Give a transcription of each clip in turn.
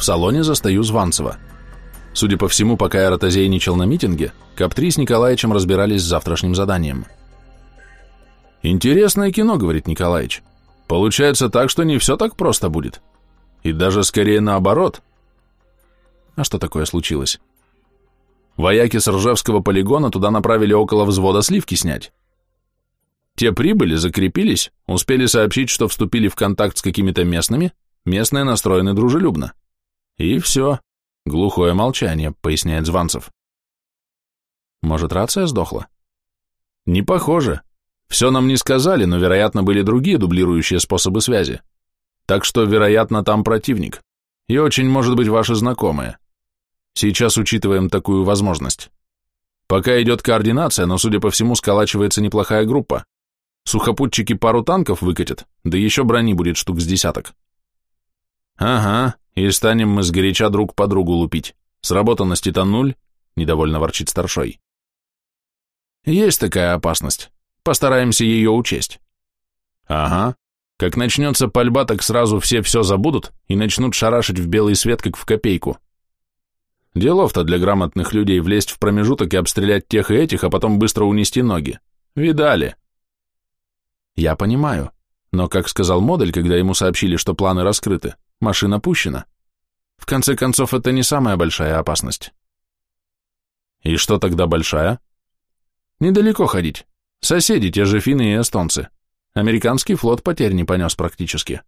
в салоне застаю Званцева. Судя по всему, пока я ротозейничал на митинге, Каптри с Николаевичем разбирались с завтрашним заданием. «Интересное кино», — говорит Николаевич. «Получается так, что не все так просто будет. И даже скорее наоборот». А что такое случилось? Вояки с Ржевского полигона туда направили около взвода сливки снять. Те прибыли, закрепились, успели сообщить, что вступили в контакт с какими-то местными, местные настроены дружелюбно. И все. Глухое молчание, поясняет Званцев. Может, рация сдохла? Не похоже. Все нам не сказали, но, вероятно, были другие дублирующие способы связи. Так что, вероятно, там противник. И очень может быть ваши знакомые. Сейчас учитываем такую возможность. Пока идет координация, но, судя по всему, сколачивается неплохая группа. Сухопутчики пару танков выкатят, да еще брони будет штук с десяток. Ага, и станем мы сгоряча друг по другу лупить. Сработанности-то нуль, недовольно ворчит старшой. Есть такая опасность. Постараемся ее учесть. Ага. Как начнется пальба, так сразу все все забудут и начнут шарашить в белый свет, как в копейку. Делов-то для грамотных людей влезть в промежуток и обстрелять тех и этих, а потом быстро унести ноги. Видали? Я понимаю, но, как сказал модуль, когда ему сообщили, что планы раскрыты, машина пущена. В конце концов, это не самая большая опасность. И что тогда большая? Недалеко ходить. Соседи, те же финны и эстонцы. Американский флот потерь не понес практически.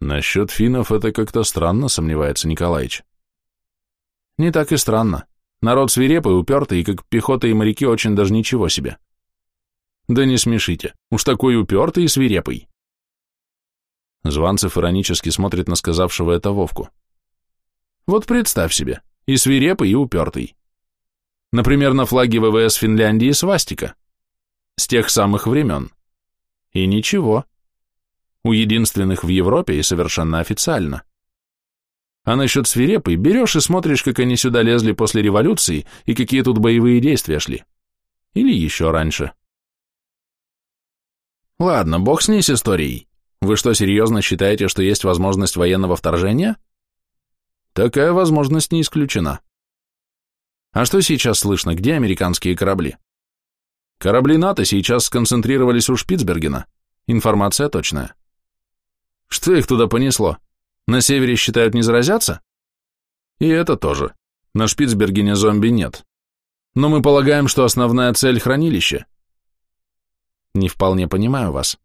Насчет финнов это как-то странно, сомневается Николаевич. Не так и странно. Народ свирепый, упертый, и как пехота и моряки очень даже ничего себе. Да не смешите, уж такой упертый и свирепый. Званцев иронически смотрит на сказавшего это Вовку. Вот представь себе, и свирепый, и упертый. Например, на флаге ВВС Финляндии свастика. С тех самых времен. И ничего. У единственных в Европе и совершенно официально. А насчет свирепой, берешь и смотришь, как они сюда лезли после революции и какие тут боевые действия шли. Или еще раньше. Ладно, бог с ней с историей. Вы что, серьезно считаете, что есть возможность военного вторжения? Такая возможность не исключена. А что сейчас слышно, где американские корабли? Корабли НАТО сейчас сконцентрировались у Шпицбергена. Информация точная. Что их туда понесло? На севере считают не заразятся? И это тоже. На Шпицбергене зомби нет. Но мы полагаем, что основная цель – хранилище. Не вполне понимаю вас.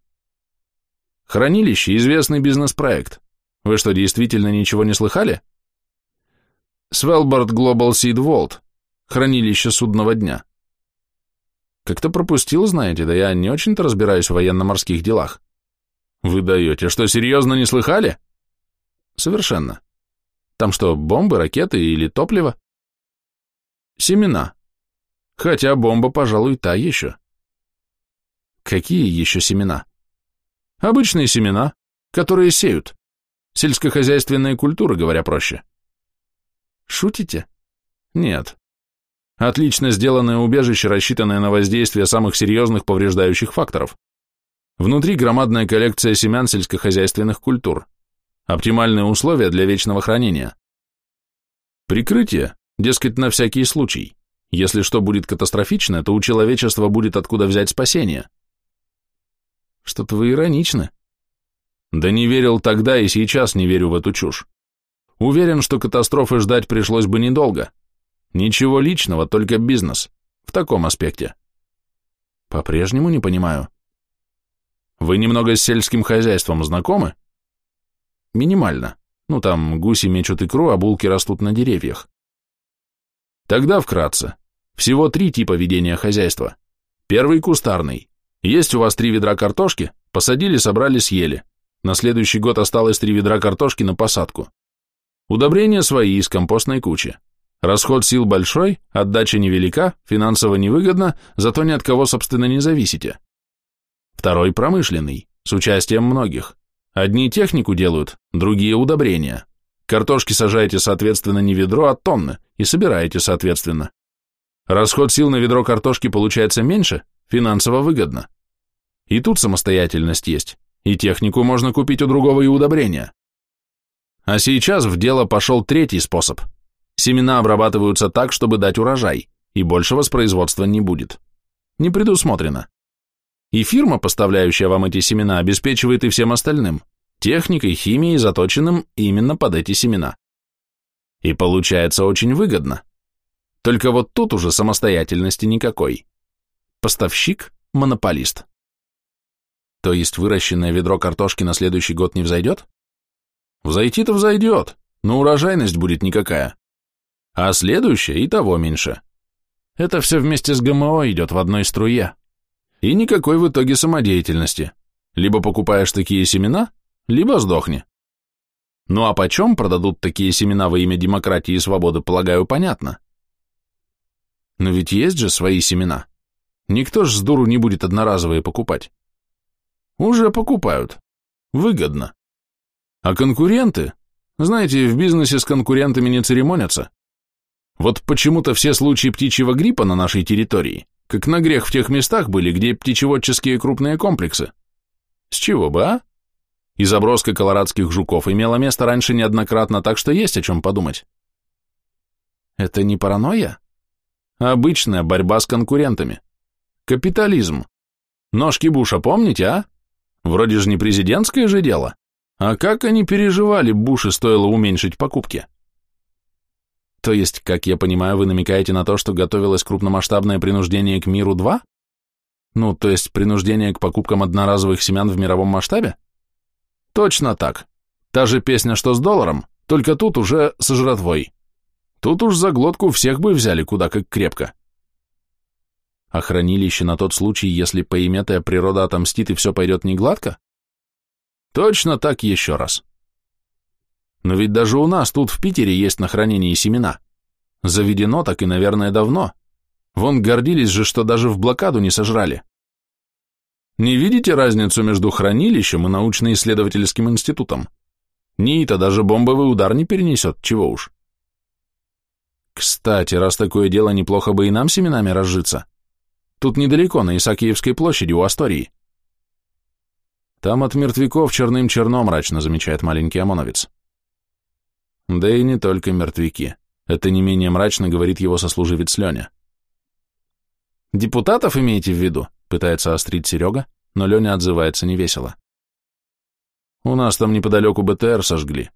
Хранилище – известный бизнес-проект. Вы что, действительно ничего не слыхали? Svalbard Global Seed Vault. Хранилище судного дня. Как-то пропустил, знаете, да я не очень-то разбираюсь в военно-морских делах. Вы даете, что, серьезно не слыхали? Совершенно. Там что, бомбы, ракеты или топливо? Семена. Хотя бомба, пожалуй, та еще. Какие еще семена? Обычные семена, которые сеют. Сельскохозяйственные культуры, говоря проще. Шутите? Нет. Отлично сделанное убежище, рассчитанное на воздействие самых серьезных повреждающих факторов. Внутри громадная коллекция семян сельскохозяйственных культур. Оптимальные условия для вечного хранения. Прикрытие, дескать, на всякий случай. Если что будет катастрофично, то у человечества будет откуда взять спасение. Что-то вы ироничны. Да не верил тогда и сейчас не верю в эту чушь. Уверен, что катастрофы ждать пришлось бы недолго. Ничего личного, только бизнес. В таком аспекте. По-прежнему не понимаю. Вы немного с сельским хозяйством знакомы? Минимально. Ну, там гуси мечут икру, а булки растут на деревьях. Тогда вкратце. Всего три типа ведения хозяйства. Первый – кустарный. Есть у вас три ведра картошки, посадили, собрали, съели. На следующий год осталось три ведра картошки на посадку. Удобрения свои из компостной кучи. Расход сил большой, отдача невелика, финансово невыгодно, зато ни от кого, собственно, не зависите. Второй – промышленный, с участием многих. Одни технику делают, другие удобрения. Картошки сажаете, соответственно, не ведро, а тонны, и собираете, соответственно. Расход сил на ведро картошки получается меньше, финансово выгодно. И тут самостоятельность есть, и технику можно купить у другого и удобрения. А сейчас в дело пошел третий способ. Семена обрабатываются так, чтобы дать урожай, и больше воспроизводства не будет. Не предусмотрено. И фирма, поставляющая вам эти семена, обеспечивает и всем остальным, техникой, химией, заточенным именно под эти семена. И получается очень выгодно. Только вот тут уже самостоятельности никакой. Поставщик – монополист. То есть выращенное ведро картошки на следующий год не взойдет? Взойти-то взойдет, но урожайность будет никакая. А следующее и того меньше. Это все вместе с ГМО идет в одной струе. И никакой в итоге самодеятельности. Либо покупаешь такие семена, либо сдохни. Ну а почем продадут такие семена во имя демократии и свободы, полагаю, понятно. Но ведь есть же свои семена. Никто ж с дуру не будет одноразовые покупать. Уже покупают. Выгодно. А конкуренты? Знаете, в бизнесе с конкурентами не церемонятся. Вот почему-то все случаи птичьего гриппа на нашей территории, как на грех в тех местах были, где птичеводческие крупные комплексы. С чего бы, а? И заброска колорадских жуков имела место раньше неоднократно, так что есть о чем подумать. Это не паранойя? Обычная борьба с конкурентами. Капитализм. Ножки Буша помните, а? Вроде же не президентское же дело. А как они переживали, Буши стоило уменьшить покупки? То есть, как я понимаю, вы намекаете на то, что готовилось крупномасштабное принуждение к миру-2? Ну, то есть принуждение к покупкам одноразовых семян в мировом масштабе? Точно так. Та же песня, что с долларом, только тут уже со жратвой. Тут уж за глотку всех бы взяли куда как крепко. А хранилище на тот случай, если поиметая природа отомстит и все пойдет не гладко? Точно так еще раз. Но ведь даже у нас тут в Питере есть на хранении семена. Заведено так и, наверное, давно. Вон гордились же, что даже в блокаду не сожрали. Не видите разницу между хранилищем и научно-исследовательским институтом? НИИ-то даже бомбовый удар не перенесет, чего уж. Кстати, раз такое дело, неплохо бы и нам семенами разжиться. Тут недалеко, на Исаакиевской площади у Астории. Там от мертвяков черным черно мрачно, замечает маленький ОМОНовец. Да и не только мертвяки. Это не менее мрачно говорит его сослуживец Леня. «Депутатов имеете в виду?» — пытается острить Серега, но Леня отзывается невесело. «У нас там неподалеку БТР сожгли.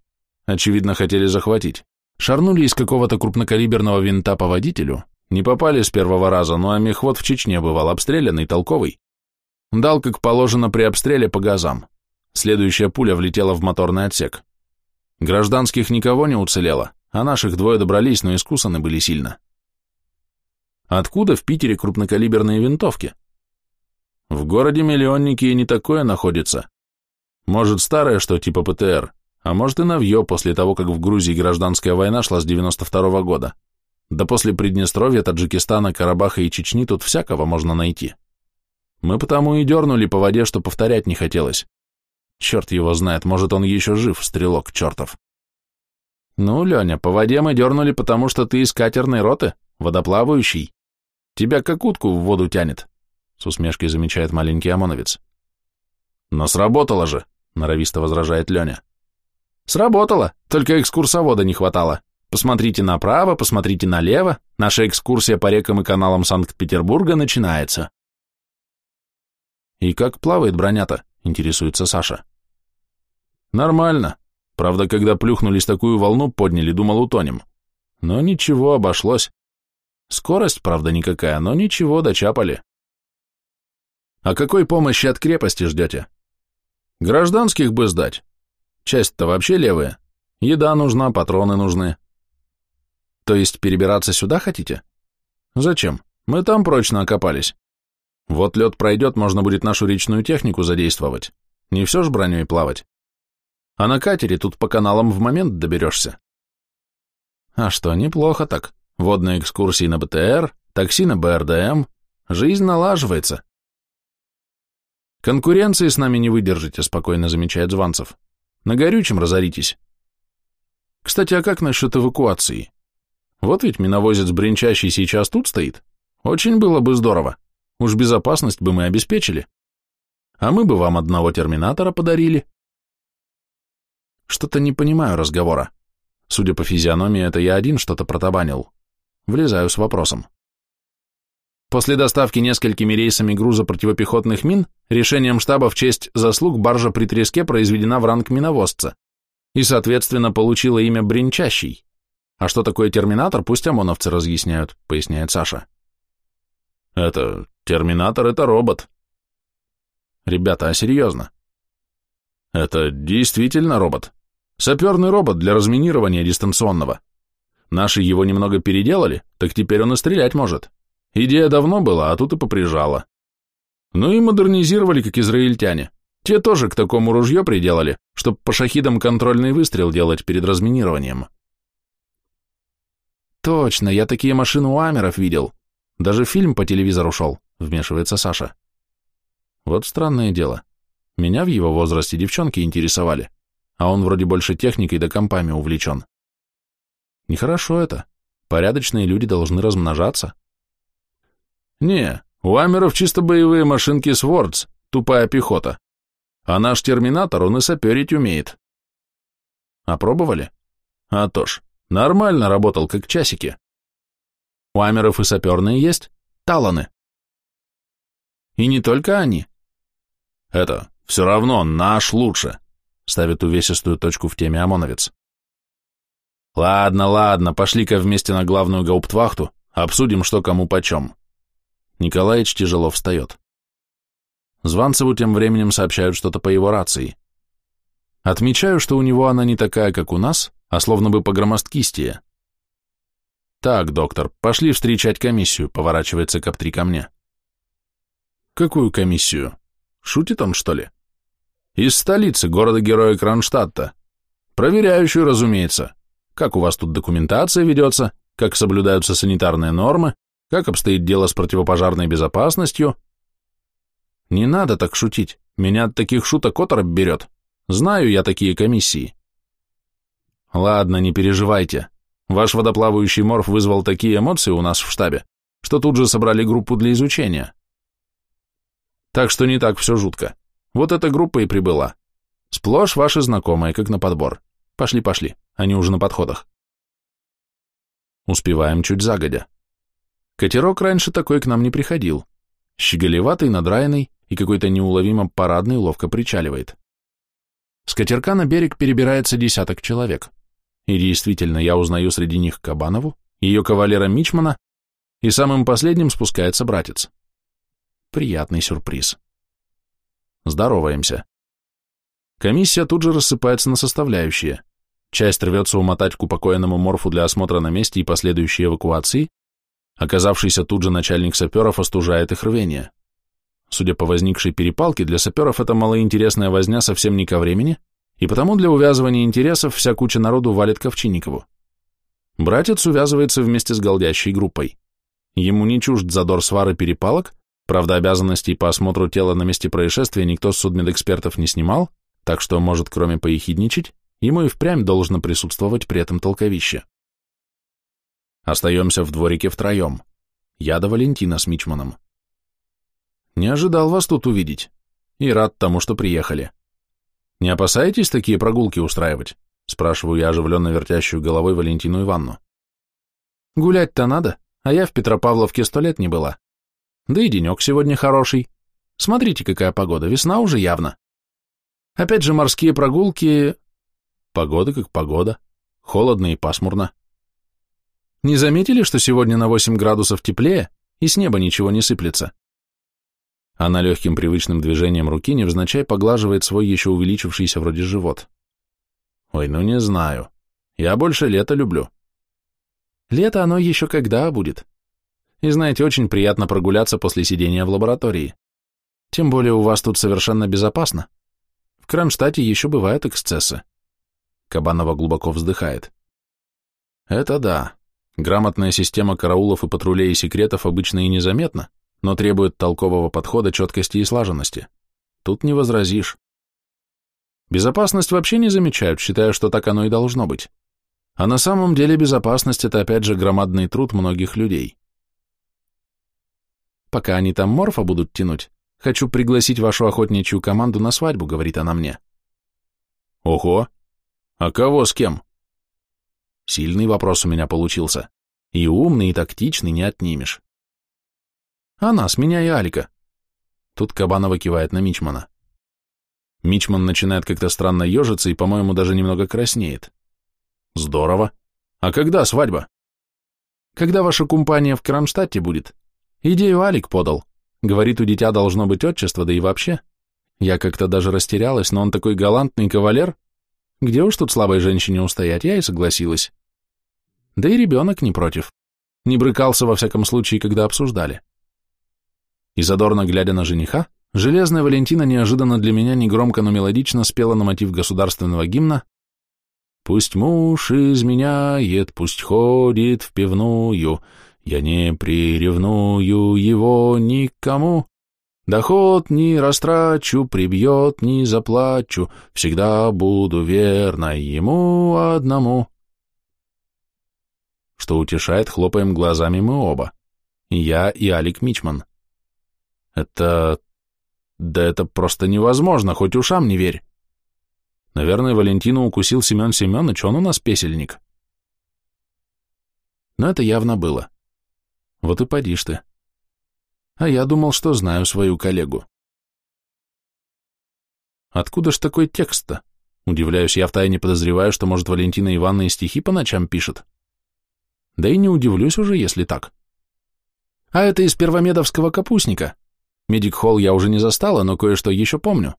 Очевидно, хотели захватить. Шарнули из какого-то крупнокалиберного винта по водителю. Не попали с первого раза, но а мехвод в Чечне бывал обстрелянный, толковый. Дал, как положено при обстреле по газам. Следующая пуля влетела в моторный отсек. Гражданских никого не уцелело, а наших двое добрались, но искусаны были сильно. Откуда в Питере крупнокалиберные винтовки? В городе миллионники и не такое находится. Может, старое, что типа ПТР, а может и новье после того, как в Грузии гражданская война шла с 92 -го года. Да после Приднестровья, Таджикистана, Карабаха и Чечни тут всякого можно найти. Мы потому и дернули по воде, что повторять не хотелось. Черт его знает, может, он еще жив, стрелок чертов. Ну, Леня, по воде мы дернули, потому что ты из катерной роты, водоплавающий. Тебя как утку в воду тянет, с усмешкой замечает маленький ОМОНовец. Но сработало же, норовисто возражает Леня. Сработало, только экскурсовода не хватало. Посмотрите направо, посмотрите налево, наша экскурсия по рекам и каналам Санкт-Петербурга начинается. «И как плавает бронята?» — интересуется Саша. «Нормально. Правда, когда плюхнулись такую волну, подняли, думал, утонем. Но ничего, обошлось. Скорость, правда, никакая, но ничего, дочапали». «А какой помощи от крепости ждете?» «Гражданских бы сдать. Часть-то вообще левая. Еда нужна, патроны нужны». «То есть перебираться сюда хотите?» «Зачем? Мы там прочно окопались. Вот лед пройдет, можно будет нашу речную технику задействовать. Не все ж броней плавать. А на катере тут по каналам в момент доберешься. А что, неплохо так. Водные экскурсии на БТР, такси на БРДМ. Жизнь налаживается. Конкуренции с нами не выдержите, спокойно замечает Званцев. На горючем разоритесь. Кстати, а как насчет эвакуации? Вот ведь миновозец бренчащий сейчас тут стоит. Очень было бы здорово. Уж безопасность бы мы обеспечили. А мы бы вам одного терминатора подарили. Что-то не понимаю разговора. Судя по физиономии, это я один что-то протабанил. Влезаю с вопросом. После доставки несколькими рейсами груза противопехотных мин, решением штаба в честь заслуг баржа при треске произведена в ранг миновозца и, соответственно, получила имя Бринчащий. А что такое терминатор, пусть ОМОНовцы разъясняют, поясняет Саша. Это, терминатор — это робот. Ребята, а серьезно? Это действительно робот. Саперный робот для разминирования дистанционного. Наши его немного переделали, так теперь он и стрелять может. Идея давно была, а тут и поприжала. Ну и модернизировали, как израильтяне. Те тоже к такому ружье приделали, чтобы по шахидам контрольный выстрел делать перед разминированием. Точно, я такие машины у Амеров видел. Даже фильм по телевизору шел, вмешивается Саша. Вот странное дело. Меня в его возрасте девчонки интересовали, а он вроде больше техникой да компами увлечен. Нехорошо это. Порядочные люди должны размножаться. Не, у Амеров чисто боевые машинки Свордс, тупая пехота. А наш терминатор, он и саперить умеет. Опробовали? А то ж, нормально работал, как часики. У Амеров и саперные есть, таланы. И не только они. Это, все равно, наш лучше, ставит увесистую точку в теме ОМОНовец. Ладно, ладно, пошли-ка вместе на главную гауптвахту, обсудим, что кому почем. Николаич тяжело встает. Званцеву тем временем сообщают что-то по его рации. Отмечаю, что у него она не такая, как у нас, а словно бы погромосткистее. «Так, доктор, пошли встречать комиссию», — поворачивается Каптри ко мне. «Какую комиссию? Шутит он, что ли?» «Из столицы, города-героя Кронштадта. Проверяющую, разумеется. Как у вас тут документация ведется, как соблюдаются санитарные нормы, как обстоит дело с противопожарной безопасностью? Не надо так шутить. Меня от таких шуток оторопь берет. Знаю я такие комиссии. Ладно, не переживайте. Ваш водоплавающий морф вызвал такие эмоции у нас в штабе, что тут же собрали группу для изучения. Так что не так все жутко. Вот эта группа и прибыла. Сплошь ваши знакомые, как на подбор. Пошли, пошли, они уже на подходах. Успеваем чуть загодя. Катерок раньше такой к нам не приходил. Щеголеватый, надраенный и какой-то неуловимо парадный ловко причаливает. С катерка на берег перебирается десяток человек. И действительно, я узнаю среди них Кабанову, ее кавалера Мичмана, и самым последним спускается братец. Приятный сюрприз. Здороваемся. Комиссия тут же рассыпается на составляющие. Часть рвется умотать к упокоенному морфу для осмотра на месте и последующей эвакуации, Оказавшийся тут же начальник саперов остужает их рвение. Судя по возникшей перепалке, для саперов это малоинтересная возня совсем не ко времени, и потому для увязывания интересов вся куча народу валит Ковчинникову. Братец увязывается вместе с голдящей группой. Ему не чужд задор свары перепалок, правда обязанностей по осмотру тела на месте происшествия никто с судмедэкспертов не снимал, так что, может, кроме поехидничать, ему и впрямь должно присутствовать при этом толковище. Остаемся в дворике втроем. Я да Валентина с Мичманом. Не ожидал вас тут увидеть. И рад тому, что приехали. Не опасаетесь такие прогулки устраивать? Спрашиваю я оживленно вертящую головой Валентину Ивановну. Гулять-то надо, а я в Петропавловке сто лет не была. Да и денек сегодня хороший. Смотрите, какая погода, весна уже явно. Опять же, морские прогулки... Погода как погода. Холодно и пасмурно. Не заметили, что сегодня на 8 градусов теплее, и с неба ничего не сыплется? Она легким привычным движением руки невзначай поглаживает свой еще увеличившийся вроде живот. Ой, ну не знаю. Я больше лето люблю. Лето оно еще когда будет. И знаете, очень приятно прогуляться после сидения в лаборатории. Тем более у вас тут совершенно безопасно. В Кронштадте еще бывают эксцессы. Кабанова глубоко вздыхает. Это да. Грамотная система караулов и патрулей и секретов обычно и незаметна, но требует толкового подхода, четкости и слаженности. Тут не возразишь. Безопасность вообще не замечают, считая, что так оно и должно быть. А на самом деле безопасность – это опять же громадный труд многих людей. Пока они там морфа будут тянуть, хочу пригласить вашу охотничью команду на свадьбу, говорит она мне. Ого! А кого с кем? Сильный вопрос у меня получился. И умный, и тактичный не отнимешь. Она, с меня и Алика. Тут Кабанова кивает на Мичмана. Мичман начинает как-то странно ежиться и, по-моему, даже немного краснеет. Здорово. А когда свадьба? Когда ваша компания в Кронштадте будет? Идею Алик подал. Говорит, у дитя должно быть отчество, да и вообще. Я как-то даже растерялась, но он такой галантный кавалер. Где уж тут слабой женщине устоять, я и согласилась. Да и ребенок не против. Не брыкался, во всяком случае, когда обсуждали. И задорно глядя на жениха, Железная Валентина неожиданно для меня негромко, но мелодично спела на мотив государственного гимна «Пусть муж изменяет, пусть ходит в пивную, я не приревную его никому, доход не растрачу, прибьет, не заплачу, всегда буду верна ему одному». Что утешает, хлопаем глазами мы оба, и я, и Алик Мичман. Это да это просто невозможно, хоть ушам не верь. Наверное, Валентину укусил Семен Семенович, он у нас песельник. Но это явно было. Вот и поди ты. А я думал, что знаю свою коллегу. Откуда ж такой текст-то? Удивляюсь, я втайне подозреваю, что, может, Валентина Ивановна и стихи по ночам пишет. Да и не удивлюсь уже, если так. А это из первомедовского капустника. Медик-холл я уже не застала, но кое-что еще помню.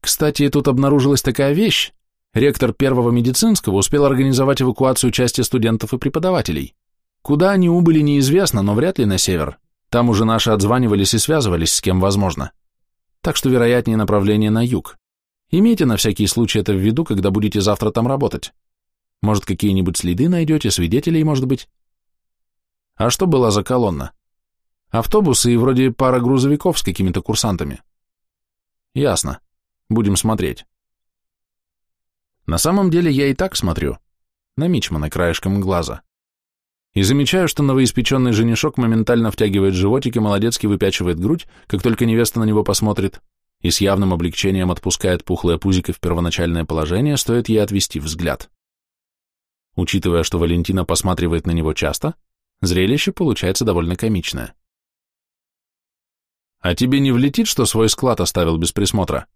Кстати, тут обнаружилась такая вещь. Ректор первого медицинского успел организовать эвакуацию части студентов и преподавателей. Куда они убыли, неизвестно, но вряд ли на север. Там уже наши отзванивались и связывались с кем возможно. Так что вероятнее направление на юг. Имейте на всякий случай это в виду, когда будете завтра там работать. Может, какие-нибудь следы найдете, свидетелей, может быть. А что была за колонна? Автобусы и вроде пара грузовиков с какими-то курсантами. Ясно. Будем смотреть. На самом деле я и так смотрю. На Мичмана краешком глаза. И замечаю, что новоиспеченный женишок моментально втягивает животик и молодецки выпячивает грудь, как только невеста на него посмотрит, и с явным облегчением отпускает пухлое пузико в первоначальное положение, стоит ей отвести взгляд. Учитывая, что Валентина посматривает на него часто, зрелище получается довольно комичное. А тебе не влетит, что свой склад оставил без присмотра?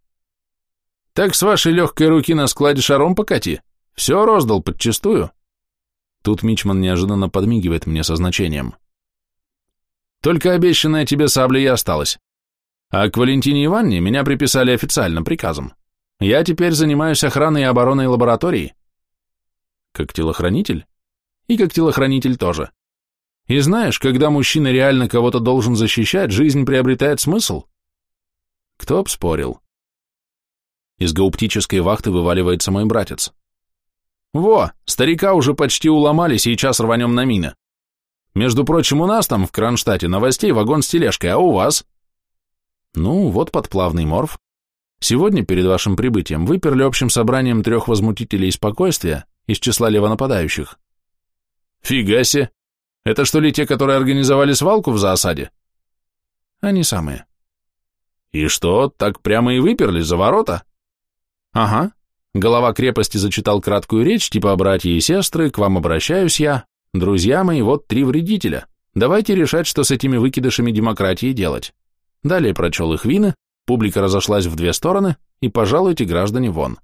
Так с вашей легкой руки на складе шаром покати. Все роздал подчистую. Тут Мичман неожиданно подмигивает мне со значением. Только обещанная тебе сабля и осталась. А к Валентине Ивановне меня приписали официальным приказом. Я теперь занимаюсь охраной и обороной лаборатории. Как телохранитель? И как телохранитель тоже. И знаешь, когда мужчина реально кого-то должен защищать, жизнь приобретает смысл. Кто б спорил? Из гауптической вахты вываливается мой братец. Во, старика уже почти уломали, сейчас рванем на мина. Между прочим, у нас там, в Кронштадте, новостей вагон с тележкой, а у вас? Ну, вот подплавный морф. Сегодня, перед вашим прибытием, выперли общим собранием трех возмутителей спокойствия из числа левонападающих. Фига себе! Это что ли те, которые организовали свалку в заосаде? Они самые. И что, так прямо и выперли за ворота? Ага. Голова крепости зачитал краткую речь, типа «Братья и сестры, к вам обращаюсь я. Друзья мои, вот три вредителя. Давайте решать, что с этими выкидышами демократии делать». Далее прочел их вины, публика разошлась в две стороны, и пожалуйте, граждане, вон.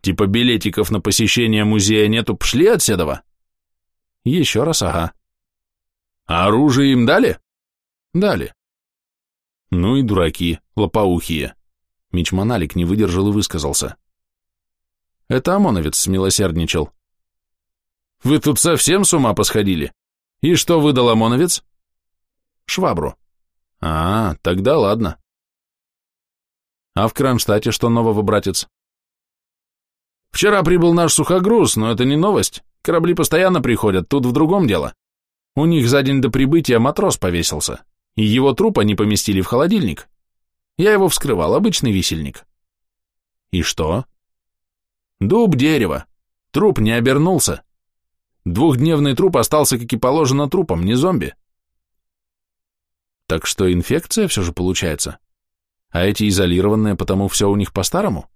Типа билетиков на посещение музея нету, пшли от седова? Еще раз, ага. А оружие им дали? Дали. Ну и дураки, лопоухие. Мичманалик не выдержал и высказался. Это ОМОНовец смилосердничал. Вы тут совсем с ума посходили? И что выдал ОМОНовец? Швабру. А, тогда ладно. А в Кронштадте что нового, братец? Вчера прибыл наш сухогруз, но это не новость. Корабли постоянно приходят, тут в другом дело. У них за день до прибытия матрос повесился, и его труп они поместили в холодильник. Я его вскрывал, обычный висельник. И что? Дуб дерева. Труп не обернулся. Двухдневный труп остался, как и положено, трупом, не зомби. Так что инфекция все же получается? А эти изолированные, потому все у них по-старому?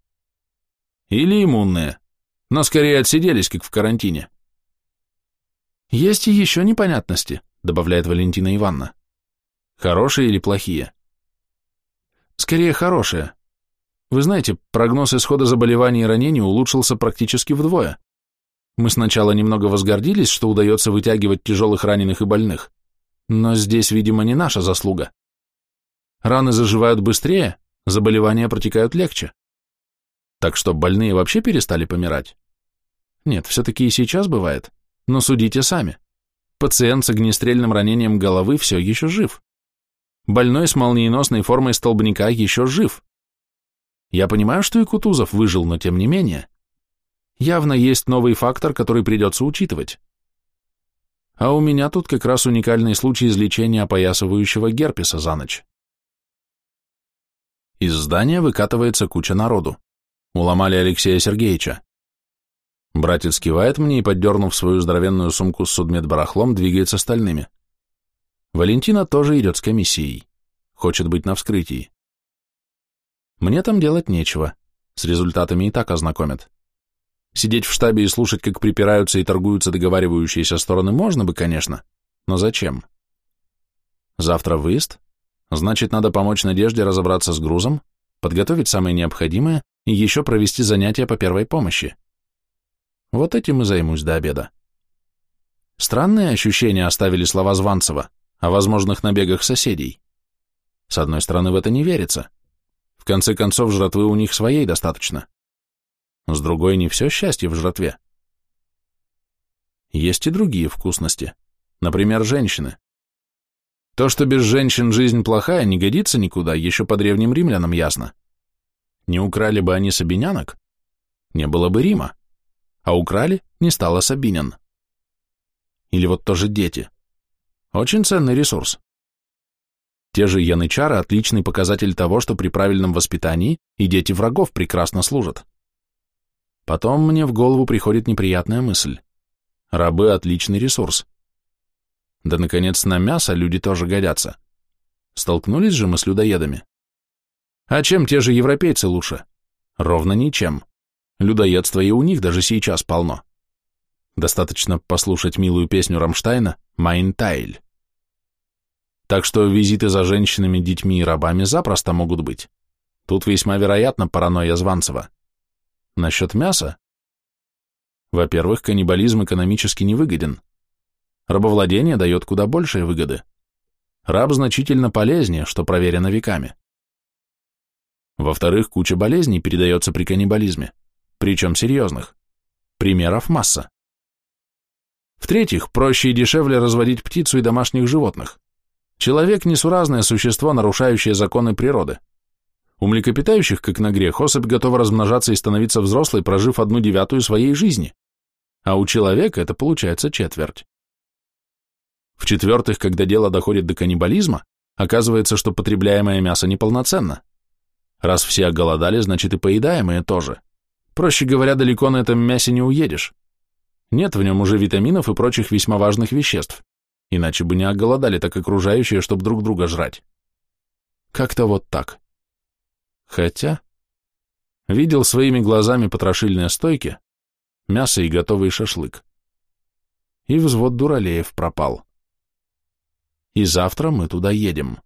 Или иммунные, но скорее отсиделись, как в карантине. Есть и еще непонятности, добавляет Валентина Ивановна. Хорошие или плохие? Скорее хорошие. Вы знаете, прогноз исхода заболеваний и ранений улучшился практически вдвое. Мы сначала немного возгордились, что удается вытягивать тяжелых раненых и больных, но здесь, видимо, не наша заслуга. Раны заживают быстрее, заболевания протекают легче. Так что больные вообще перестали помирать? Нет, все-таки и сейчас бывает, но судите сами. Пациент с огнестрельным ранением головы все еще жив. Больной с молниеносной формой столбняка еще жив. Я понимаю, что и Кутузов выжил, но тем не менее. Явно есть новый фактор, который придется учитывать. А у меня тут как раз уникальный случай излечения опоясывающего герпеса за ночь. Из здания выкатывается куча народу. Уломали Алексея Сергеевича. Братец кивает мне и, поддернув свою здоровенную сумку с судмедбарахлом, двигается остальными. Валентина тоже идет с комиссией. Хочет быть на вскрытии. Мне там делать нечего. С результатами и так ознакомят. Сидеть в штабе и слушать, как припираются и торгуются договаривающиеся стороны, можно бы, конечно, но зачем? Завтра выезд, значит, надо помочь Надежде разобраться с грузом, подготовить самое необходимое и еще провести занятия по первой помощи. Вот этим и займусь до обеда. Странные ощущения оставили слова Званцева о возможных набегах соседей. С одной стороны, в это не верится. В конце концов, жратвы у них своей достаточно. С другой, не все счастье в жратве. Есть и другие вкусности. Например, женщины. То, что без женщин жизнь плохая, не годится никуда, еще по древним римлянам ясно. Не украли бы они сабинянок, не было бы Рима. А украли, не стало сабинян. Или вот тоже дети. Очень ценный ресурс. Те же янычары – отличный показатель того, что при правильном воспитании и дети врагов прекрасно служат. Потом мне в голову приходит неприятная мысль. Рабы – отличный ресурс. Да, наконец, на мясо люди тоже годятся. Столкнулись же мы с людоедами. А чем те же европейцы лучше? Ровно ничем. Людоедства и у них даже сейчас полно. Достаточно послушать милую песню Рамштайна «Mein Teil». Так что визиты за женщинами, детьми и рабами запросто могут быть. Тут весьма вероятно паранойя Званцева. Насчет мяса? Во-первых, каннибализм экономически невыгоден. Рабовладение дает куда большие выгоды. Раб значительно полезнее, что проверено веками. Во-вторых, куча болезней передается при каннибализме, причем серьезных. Примеров масса. В-третьих, проще и дешевле разводить птицу и домашних животных. Человек – несуразное существо, нарушающее законы природы. У млекопитающих, как на грех, особь готова размножаться и становиться взрослой, прожив одну девятую своей жизни. А у человека это получается четверть. В-четвертых, когда дело доходит до каннибализма, оказывается, что потребляемое мясо неполноценно. Раз все оголодали, значит и поедаемое тоже. Проще говоря, далеко на этом мясе не уедешь. Нет в нем уже витаминов и прочих весьма важных веществ, иначе бы не оголодали так окружающие, чтобы друг друга жрать. Как-то вот так. Хотя... Видел своими глазами потрошильные стойки, мясо и готовый шашлык. И взвод дуралеев пропал. И завтра мы туда едем.